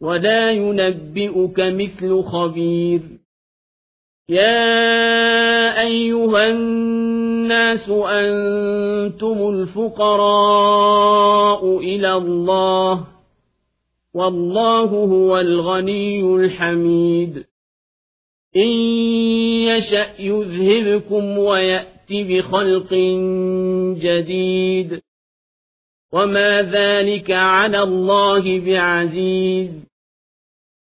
ولا ينبئك مثل خبير. يا أيها الناس أنتم الفقراء إلى الله والله هو الغني الحميد. إن يشأ يذهبكم ويأت بخلق جديد. وما ذلك على الله بعزيز.